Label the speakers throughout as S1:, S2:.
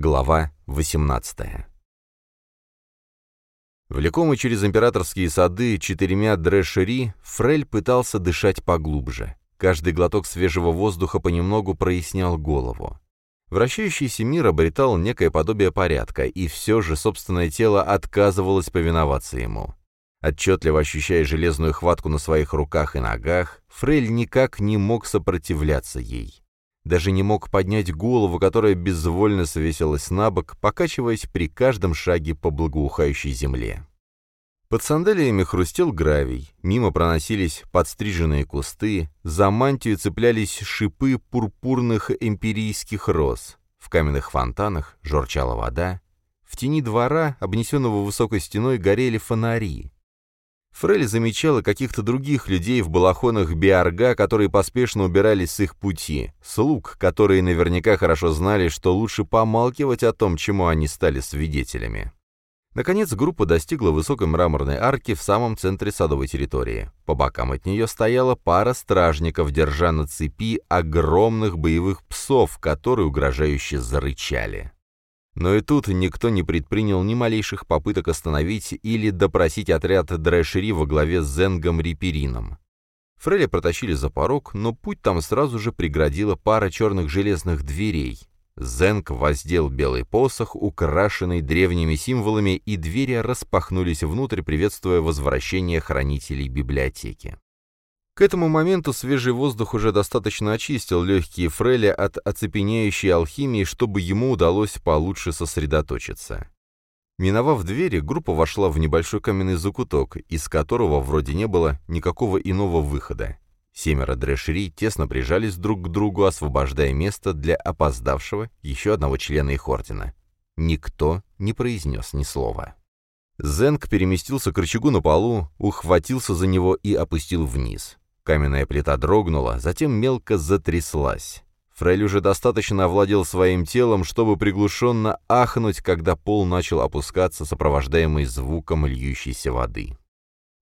S1: Глава 18 Влекомый через императорские сады четырьмя дрэшери, Фрель пытался дышать поглубже. Каждый глоток свежего воздуха понемногу прояснял голову. Вращающийся мир обретал некое подобие порядка, и все же собственное тело отказывалось повиноваться ему. Отчетливо ощущая железную хватку на своих руках и ногах, Фрель никак не мог сопротивляться ей. Даже не мог поднять голову, которая безвольно свесилась на бок, покачиваясь при каждом шаге по благоухающей земле. Под сандалиями хрустел гравий, мимо проносились подстриженные кусты, за мантию цеплялись шипы пурпурных эмпирийских роз, в каменных фонтанах журчала вода, в тени двора, обнесенного высокой стеной, горели фонари. Фрелли замечала каких-то других людей в балахонах биарга, которые поспешно убирались с их пути, слуг, которые наверняка хорошо знали, что лучше помалкивать о том, чему они стали свидетелями. Наконец группа достигла высокой мраморной арки в самом центре садовой территории. По бокам от нее стояла пара стражников, держа на цепи огромных боевых псов, которые угрожающе зарычали. Но и тут никто не предпринял ни малейших попыток остановить или допросить отряд Дрэшери во главе с Зенгом Риперином. Фрейли протащили за порог, но путь там сразу же преградила пара черных железных дверей. Зенг воздел белый посох, украшенный древними символами, и двери распахнулись внутрь, приветствуя возвращение хранителей библиотеки. К этому моменту свежий воздух уже достаточно очистил легкие Фреля от оцепеняющей алхимии, чтобы ему удалось получше сосредоточиться. Миновав двери, группа вошла в небольшой каменный закуток, из которого вроде не было никакого иного выхода. Семеро дрэшери тесно прижались друг к другу, освобождая место для опоздавшего еще одного члена их ордена. Никто не произнес ни слова. Зенг переместился к рычагу на полу, ухватился за него и опустил вниз. Каменная плита дрогнула, затем мелко затряслась. Фрель уже достаточно овладел своим телом, чтобы приглушенно ахнуть, когда пол начал опускаться, сопровождаемый звуком льющейся воды.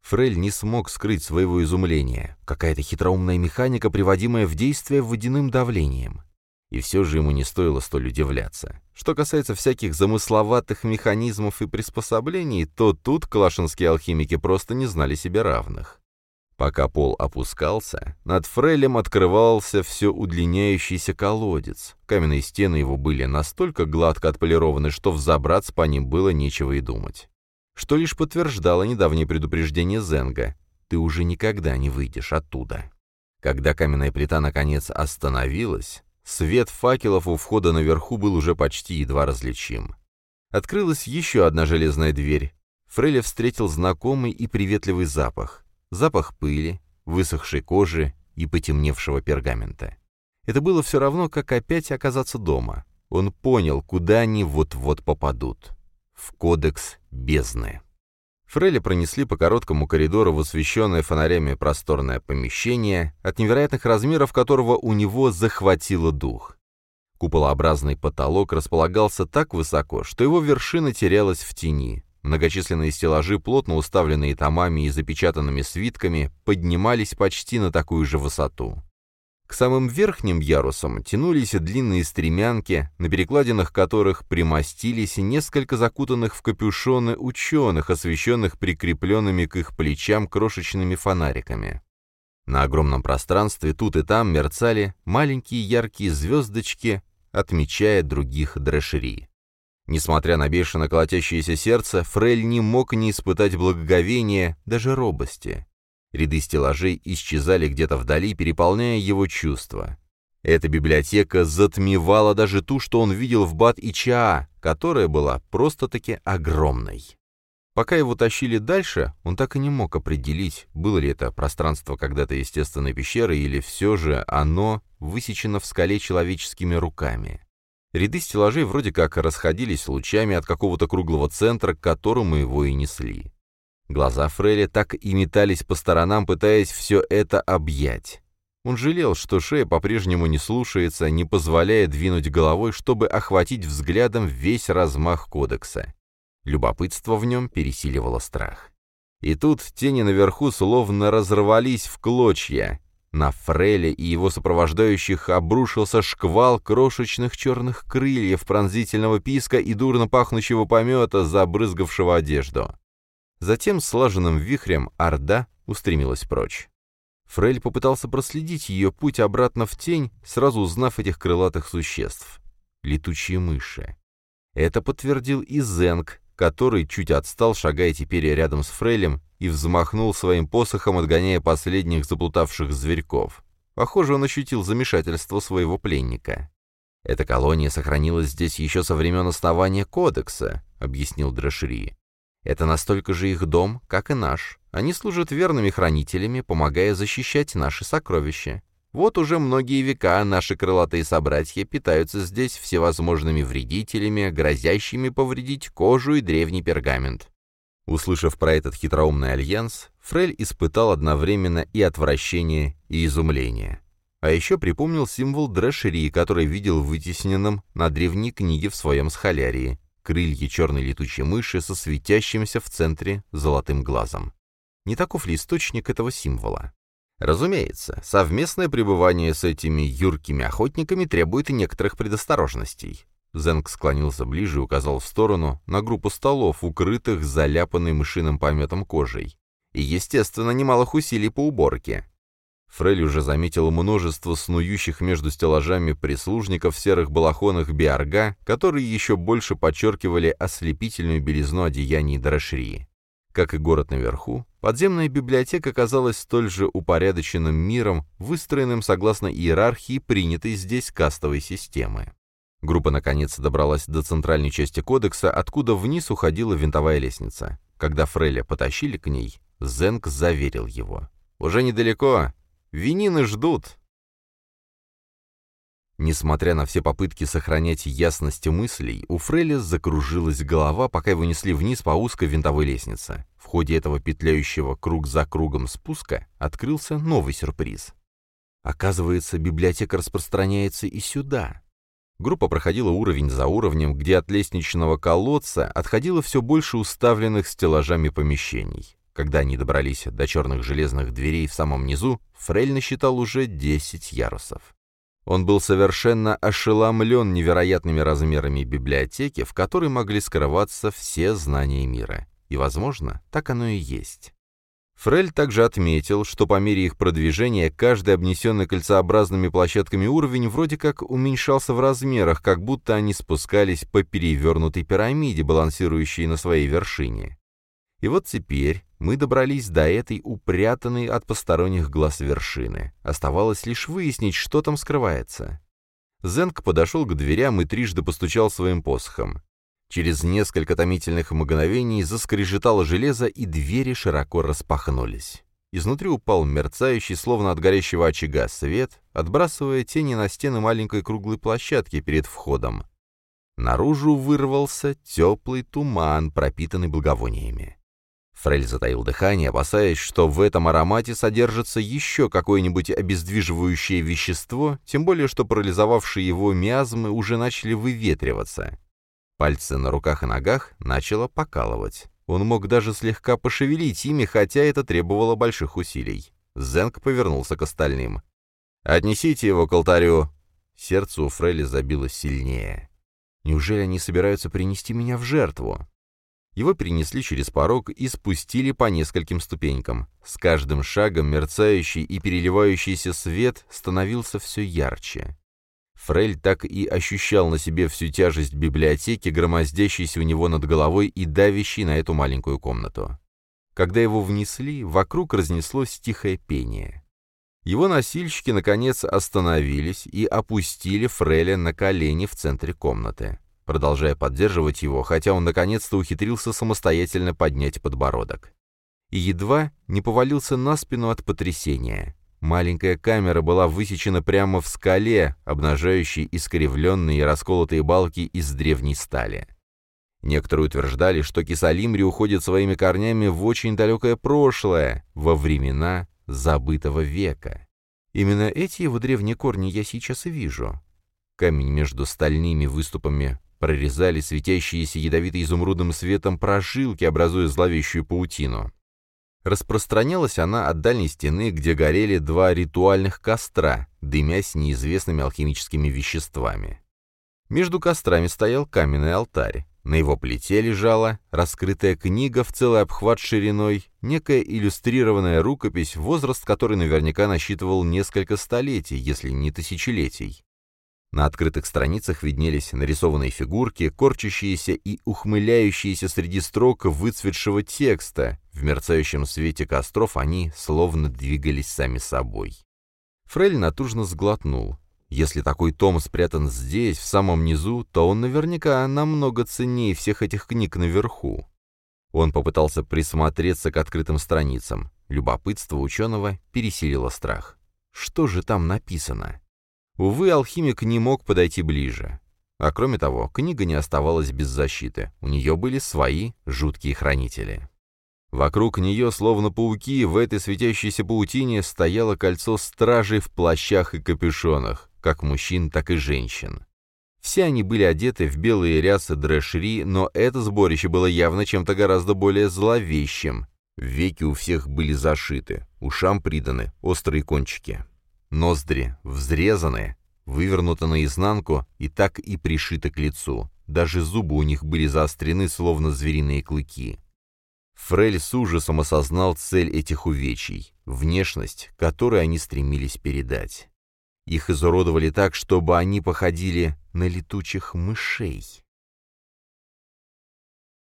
S1: Фрель не смог скрыть своего изумления. Какая-то хитроумная механика, приводимая в действие водяным давлением. И все же ему не стоило столь удивляться. Что касается всяких замысловатых механизмов и приспособлений, то тут калашинские алхимики просто не знали себе равных. Пока пол опускался, над Фрелем открывался все удлиняющийся колодец. Каменные стены его были настолько гладко отполированы, что взобраться по ним было нечего и думать. Что лишь подтверждало недавнее предупреждение Зенга. «Ты уже никогда не выйдешь оттуда». Когда каменная плита наконец остановилась, свет факелов у входа наверху был уже почти едва различим. Открылась еще одна железная дверь. Фрелли встретил знакомый и приветливый запах запах пыли, высохшей кожи и потемневшего пергамента. Это было все равно, как опять оказаться дома. Он понял, куда они вот-вот попадут. В кодекс бездны. Фрейли пронесли по короткому коридору в освещенное фонарями просторное помещение, от невероятных размеров которого у него захватило дух. Куполообразный потолок располагался так высоко, что его вершина терялась в тени, Многочисленные стеллажи, плотно уставленные томами и запечатанными свитками, поднимались почти на такую же высоту. К самым верхним ярусам тянулись длинные стремянки, на перекладинах которых примостились несколько закутанных в капюшоны ученых, освещенных прикрепленными к их плечам крошечными фонариками. На огромном пространстве тут и там мерцали маленькие яркие звездочки, отмечая других дрэшери. Несмотря на бешено колотящееся сердце, Фрель не мог не испытать благоговения, даже робости. Ряды стеллажей исчезали где-то вдали, переполняя его чувства. Эта библиотека затмевала даже ту, что он видел в Бат и Чаа, которая была просто-таки огромной. Пока его тащили дальше, он так и не мог определить, было ли это пространство когда-то естественной пещеры или все же оно высечено в скале человеческими руками. Ряды стеллажей вроде как расходились лучами от какого-то круглого центра, к которому его и несли. Глаза Фрейли так и метались по сторонам, пытаясь все это объять. Он жалел, что шея по-прежнему не слушается, не позволяя двинуть головой, чтобы охватить взглядом весь размах кодекса. Любопытство в нем пересиливало страх. И тут тени наверху словно разорвались в клочья, На Фреле и его сопровождающих обрушился шквал крошечных черных крыльев пронзительного писка и дурно пахнущего помета, забрызгавшего одежду. Затем слаженным вихрем Орда устремилась прочь. Фрель попытался проследить ее путь обратно в тень, сразу узнав этих крылатых существ. Летучие мыши. Это подтвердил и Зенг, который чуть отстал, шагая теперь рядом с Фрейлем, и взмахнул своим посохом, отгоняя последних заплутавших зверьков. Похоже, он ощутил замешательство своего пленника. «Эта колония сохранилась здесь еще со времен основания Кодекса», — объяснил Дрэшри. «Это настолько же их дом, как и наш. Они служат верными хранителями, помогая защищать наши сокровища. Вот уже многие века наши крылатые собратья питаются здесь всевозможными вредителями, грозящими повредить кожу и древний пергамент. Услышав про этот хитроумный альянс, Фрель испытал одновременно и отвращение, и изумление. А еще припомнил символ Дрэшери, который видел вытесненным на древней книге в своем схолярии — крылья черной летучей мыши со светящимся в центре золотым глазом. Не таков ли источник этого символа? Разумеется, совместное пребывание с этими юркими охотниками требует и некоторых предосторожностей. Зенг склонился ближе и указал в сторону на группу столов, укрытых заляпанной мышиным пометом кожей. И, естественно, немалых усилий по уборке. Фрель уже заметил множество снующих между стеллажами прислужников в серых балахонах биарга, которые еще больше подчеркивали ослепительную белизну одеяний Драшрии. Как и город наверху, подземная библиотека казалась столь же упорядоченным миром, выстроенным согласно иерархии, принятой здесь кастовой системы. Группа наконец добралась до центральной части кодекса, откуда вниз уходила винтовая лестница. Когда Фреля потащили к ней, Зенк заверил его. «Уже недалеко. Винины ждут». Несмотря на все попытки сохранять ясность мыслей, у Фреля закружилась голова, пока его несли вниз по узкой винтовой лестнице. В ходе этого петляющего круг за кругом спуска открылся новый сюрприз. Оказывается, библиотека распространяется и сюда. Группа проходила уровень за уровнем, где от лестничного колодца отходило все больше уставленных стеллажами помещений. Когда они добрались до черных железных дверей в самом низу, Фрель насчитал уже 10 ярусов. Он был совершенно ошеломлен невероятными размерами библиотеки, в которой могли скрываться все знания мира. И, возможно, так оно и есть. Фрель также отметил, что по мере их продвижения каждый обнесенный кольцеобразными площадками уровень вроде как уменьшался в размерах, как будто они спускались по перевернутой пирамиде, балансирующей на своей вершине. И вот теперь мы добрались до этой упрятанной от посторонних глаз вершины. Оставалось лишь выяснить, что там скрывается. Зенк подошел к дверям и трижды постучал своим посохом. Через несколько томительных мгновений заскрежетало железо, и двери широко распахнулись. Изнутри упал мерцающий, словно от горящего очага, свет, отбрасывая тени на стены маленькой круглой площадки перед входом. Наружу вырвался теплый туман, пропитанный благовониями. Фрель затаил дыхание, опасаясь, что в этом аромате содержится еще какое-нибудь обездвиживающее вещество, тем более что парализовавшие его миазмы уже начали выветриваться. Пальцы на руках и ногах начало покалывать. Он мог даже слегка пошевелить ими, хотя это требовало больших усилий. Зенк повернулся к остальным. «Отнесите его к алтарю!» Сердце у Фрейли забилось сильнее. «Неужели они собираются принести меня в жертву?» Его перенесли через порог и спустили по нескольким ступенькам. С каждым шагом мерцающий и переливающийся свет становился все ярче. Фрель так и ощущал на себе всю тяжесть библиотеки, громоздящейся у него над головой и давящей на эту маленькую комнату. Когда его внесли, вокруг разнеслось тихое пение. Его носильщики, наконец, остановились и опустили Фреля на колени в центре комнаты продолжая поддерживать его, хотя он наконец-то ухитрился самостоятельно поднять подбородок. И едва не повалился на спину от потрясения. Маленькая камера была высечена прямо в скале, обнажающей искривленные и расколотые балки из древней стали. Некоторые утверждали, что Кисалимри уходит своими корнями в очень далекое прошлое, во времена забытого века. Именно эти его древние корни я сейчас и вижу. Камень между стальными выступами прорезали светящиеся ядовито-изумрудным светом прожилки, образуя зловещую паутину. Распространялась она от дальней стены, где горели два ритуальных костра, дымясь неизвестными алхимическими веществами. Между кострами стоял каменный алтарь. На его плите лежала раскрытая книга в целый обхват шириной, некая иллюстрированная рукопись, возраст которой наверняка насчитывал несколько столетий, если не тысячелетий. На открытых страницах виднелись нарисованные фигурки, корчащиеся и ухмыляющиеся среди строк выцветшего текста. В мерцающем свете костров они словно двигались сами собой. Фрель натужно сглотнул. Если такой том спрятан здесь, в самом низу, то он наверняка намного ценнее всех этих книг наверху. Он попытался присмотреться к открытым страницам. Любопытство ученого пересилило страх. Что же там написано? Увы, алхимик не мог подойти ближе. А кроме того, книга не оставалась без защиты. У нее были свои жуткие хранители. Вокруг нее, словно пауки, в этой светящейся паутине стояло кольцо стражей в плащах и капюшонах, как мужчин, так и женщин. Все они были одеты в белые рясы дрэшри, но это сборище было явно чем-то гораздо более зловещим. Веки у всех были зашиты, ушам приданы острые кончики. Ноздри взрезаны, вывернуты наизнанку и так и пришиты к лицу. Даже зубы у них были заострены, словно звериные клыки. Фрель с ужасом осознал цель этих увечий, внешность, которую они стремились передать. Их изуродовали так, чтобы они походили на летучих мышей.